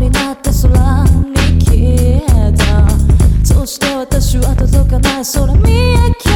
になって空に消えた。そして私は届かない空見上げ